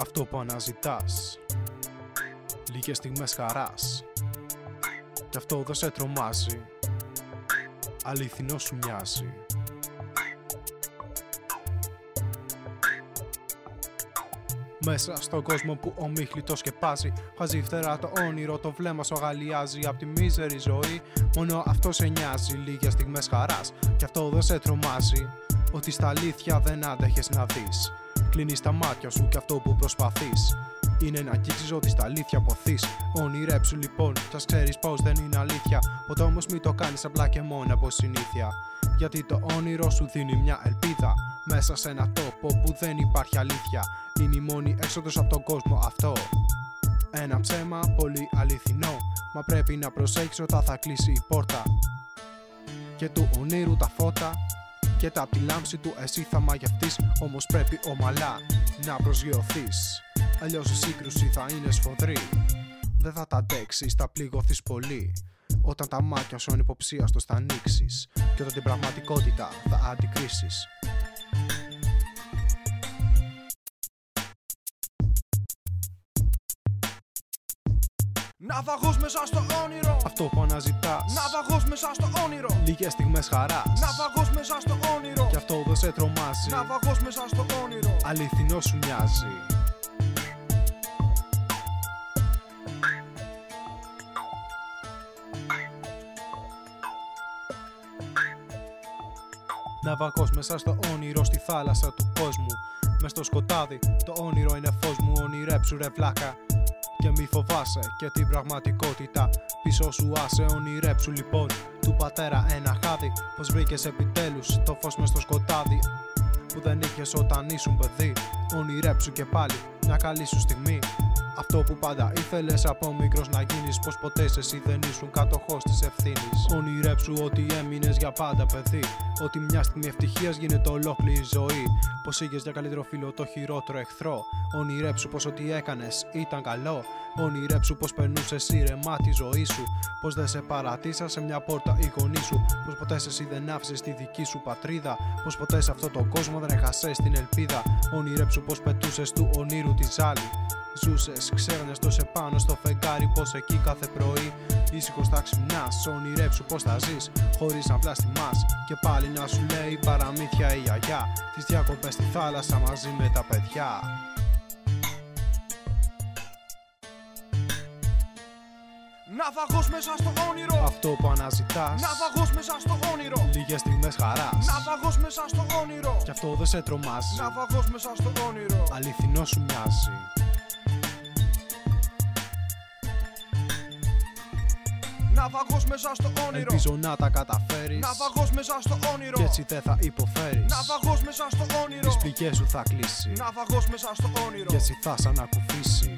Αυτό που αναζητάς. Λίγες στιγμές χαράς. Κι αυτό δεν σε τρομάζει. Αληθινό σου μοιάζει. Μέσα στον κόσμο που ο το σκεπάζει Βγάζει φτερά το όνειρο, το βλέμμα σου αγαλιάζει. Απ' τη μίζερη ζωή, μόνο αυτό σε νοιάζει. Λίγες στιγμές χαράς, κι αυτό δεν σε τρομάζει. Ότι στα αλήθεια δεν άντεχες να δεις Κλείνεις τα μάτια σου και αυτό που προσπαθείς είναι να αγγίξεις ότι στα αλήθεια αποθεί. Όνειρέψου λοιπόν, σας ξέρεις πως δεν είναι αλήθεια. Ποτέ όμως μην το κάνεις απλά και μόνο από συνήθεια. Γιατί το όνειρο σου δίνει μια ελπίδα μέσα σε ένα τόπο που δεν υπάρχει αλήθεια. Είναι η μόνη έξοδος από τον κόσμο αυτό. Ένα ψέμα πολύ αληθινό. Μα πρέπει να προσέχεις όταν θα κλείσει η πόρτα. Και του ονείρου τα φώτα και τα απ' τη λάμψη του εσύ θα μαγευτείς Όμως πρέπει ομαλά να προσγειωθείς. Αλλιώς η σύγκρουση θα είναι σφοδρή. Δεν θα τα αντέξεις, θα πληγωθείς πολύ. Όταν τα μάτια σου είναι υποψίαστος θα ανοίξεις Και όταν την πραγματικότητα θα αντικρίσεις. Ναυαγός μέσα στο όνειρο Αυτό που αναζητάς. Ναυαγός μέσα στο όνειρο. Λίγες στιγμές χαράς. Ναυαγός μέσα στο όνειρο. Κι αυτό δεν σε τρομάζει. Ναυαγός μέσα στο όνειρο. Αληθινό σου μοιάζει. Ναυαγός μέσα στο όνειρο στη θάλασσα του κόσμου. Μες στο σκοτάδι, το όνειρο είναι φως μου, ονειρέψου ρε βλάκα και μη φοβάσαι και την πραγματικότητα. Πίσω σου άσε ονειρέψου λοιπόν Του πατέρα ένα χάδι. Πως βρήκες επιτέλους το φως μες στο σκοτάδι. Που δεν είχες όταν ήσουν παιδί Ονειρέψου και πάλι μια καλή σου στιγμή αυτό που πάντα ήθελες από μικρός να γίνεις, πως ποτέ εσύ δεν ήσουν κατοχός της ευθύνης. Ονειρέψου ότι έμεινες για πάντα παιδί. Ότι μια στιγμή ευτυχίας γίνεται ολόκληρη ζωή. Πως είχες για καλύτερο φίλο το χειρότερο εχθρό. Ονειρέψου πως ό,τι έκανες ήταν καλό. Ονειρέψου πως περνούσες ήρεμα τη ζωή σου. Πως δεν σε παρατήσα σε μια πόρτα η γονή σου. Πως ποτέ εσύ δεν άφησες τη δική σου πατρίδα. Πως ποτέ σε αυτόν τον κόσμο δεν έχασες την ελπίδα. Ονειρέψου πως πετούσες του ονείρου τη ζάλη. Ζούσες, ξέρανε το σε πάνω στο φεγγάρι πως εκεί κάθε πρωί ήσυχος θα ξυπνάς. Ονειρέψου πώ θα ζεις, χωρίς να βλαστημά. Και πάλι να σου λέει παραμύθια η γιαγιά. Τις διακοπές στη θάλασσα μαζί με τα παιδιά. Ναυαγός μέσα στο όνειρο Αυτό που αναζητάς Ναυαγός μέσα στο όνειρο Λίγες στιγμές χαράς Ναυαγός μέσα στο όνειρο Κι αυτό δεν σε τρομάζει Ναυαγός μέσα στο όνειρο Αληθινό σου μοιάζει Ναυαγός μέσα στο όνειρο. Ελπίζω να τα καταφέρεις. Ναυαγός μέσα στο όνειρο. Κι έτσι δεν θα υποφέρεις. Ναυαγός μέσα στο όνειρο. Τις πληγές σου θα κλείσει. Ναυαγός μέσα στο όνειρο. Κι έτσι θα σ' ανακουφίσει